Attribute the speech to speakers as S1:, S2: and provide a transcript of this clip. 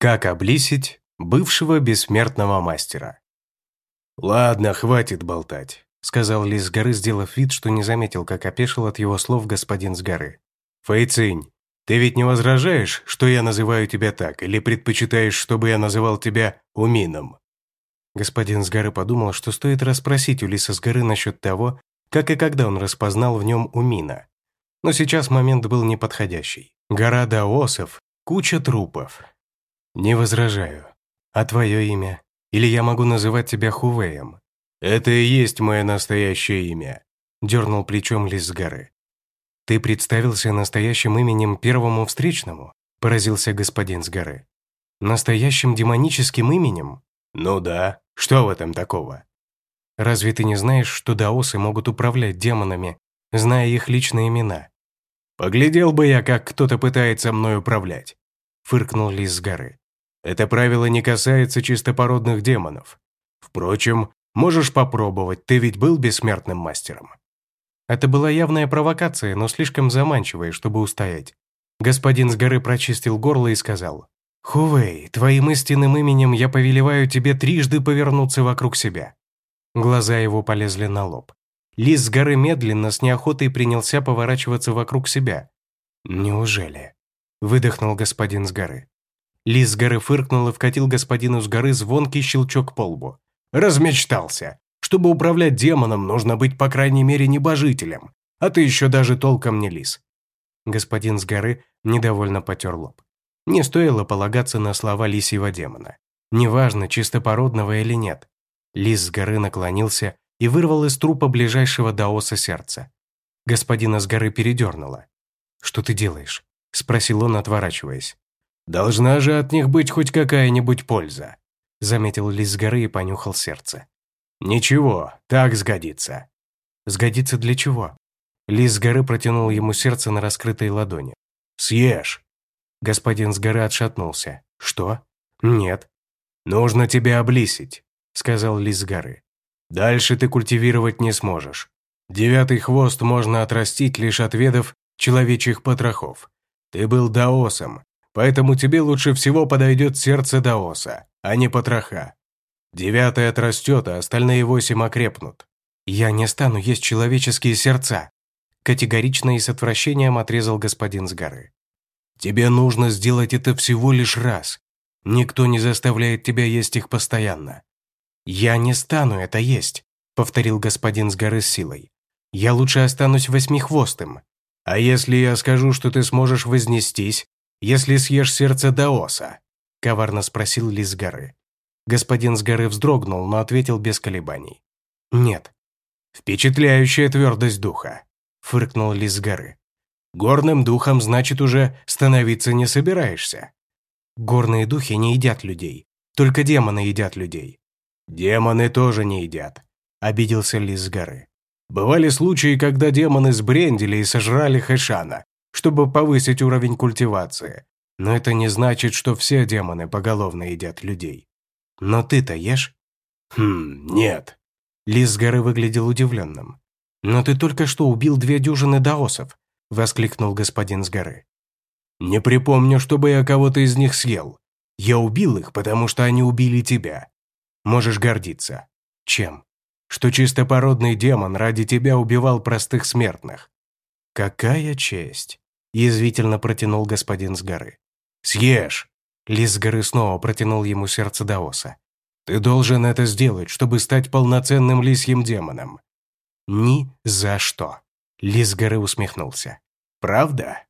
S1: Как облисить бывшего бессмертного мастера? «Ладно, хватит болтать», — сказал Лис с горы, сделав вид, что не заметил, как опешил от его слов господин с горы. «Фэйцинь, ты ведь не возражаешь, что я называю тебя так, или предпочитаешь, чтобы я называл тебя Умином?» Господин с горы подумал, что стоит расспросить у Лиса с горы насчет того, как и когда он распознал в нем Умина. Но сейчас момент был неподходящий. Гора даосов, куча трупов, «Не возражаю. А твое имя? Или я могу называть тебя Хувеем?» «Это и есть мое настоящее имя», – дернул плечом лис с горы. «Ты представился настоящим именем первому встречному?» – поразился господин с горы. «Настоящим демоническим именем?» «Ну да. Что в этом такого?» «Разве ты не знаешь, что даосы могут управлять демонами, зная их личные имена?» «Поглядел бы я, как кто-то пытается мной управлять», – фыркнул лис с горы. Это правило не касается чистопородных демонов. Впрочем, можешь попробовать, ты ведь был бессмертным мастером». Это была явная провокация, но слишком заманчивая, чтобы устоять. Господин с горы прочистил горло и сказал, «Хувей, твоим истинным именем я повелеваю тебе трижды повернуться вокруг себя». Глаза его полезли на лоб. Лис с горы медленно, с неохотой принялся поворачиваться вокруг себя. «Неужели?» – выдохнул господин с горы. Лис с горы фыркнул и вкатил господину с горы звонкий щелчок по лбу. «Размечтался. Чтобы управлять демоном, нужно быть, по крайней мере, небожителем. А ты еще даже толком не лис». Господин с горы недовольно потер лоб. Не стоило полагаться на слова лисьего демона. Неважно, чистопородного или нет. Лис с горы наклонился и вырвал из трупа ближайшего даоса сердце. Господина с горы передернуло. «Что ты делаешь?» – спросил он, отворачиваясь. «Должна же от них быть хоть какая-нибудь польза», заметил лис с горы и понюхал сердце. «Ничего, так сгодится». «Сгодится для чего?» Лис с горы протянул ему сердце на раскрытой ладони. «Съешь». Господин с горы отшатнулся. «Что?» «Нет». «Нужно тебя облисить», сказал лис с горы. «Дальше ты культивировать не сможешь. Девятый хвост можно отрастить, лишь отведав человечьих потрохов. Ты был даосом, поэтому тебе лучше всего подойдет сердце Даоса, а не потроха. Девятый отрастет, а остальные восемь окрепнут. Я не стану есть человеческие сердца. Категорично и с отвращением отрезал господин с горы. Тебе нужно сделать это всего лишь раз. Никто не заставляет тебя есть их постоянно. Я не стану это есть, повторил господин с горы с силой. Я лучше останусь восьмихвостым. А если я скажу, что ты сможешь вознестись, если съешь сердце Даоса?» – коварно спросил Лис горы. Господин с горы вздрогнул, но ответил без колебаний. «Нет». «Впечатляющая твердость духа», – фыркнул Лис горы. «Горным духом, значит, уже становиться не собираешься». «Горные духи не едят людей. Только демоны едят людей». «Демоны тоже не едят», – обиделся Лис горы. «Бывали случаи, когда демоны сбрендили и сожрали Хэшана, чтобы повысить уровень культивации. Но это не значит, что все демоны поголовно едят людей. Но ты-то ешь? Хм, нет. Лис горы выглядел удивленным. «Но ты только что убил две дюжины даосов», – воскликнул господин с горы. «Не припомню, чтобы я кого-то из них съел. Я убил их, потому что они убили тебя. Можешь гордиться. Чем? Что чистопородный демон ради тебя убивал простых смертных. Какая честь!» Язвительно протянул господин с горы. «Съешь!» Лис с горы снова протянул ему сердце Даоса. «Ты должен это сделать, чтобы стать полноценным лисьим демоном». «Ни за что!» Лис с горы усмехнулся. «Правда?»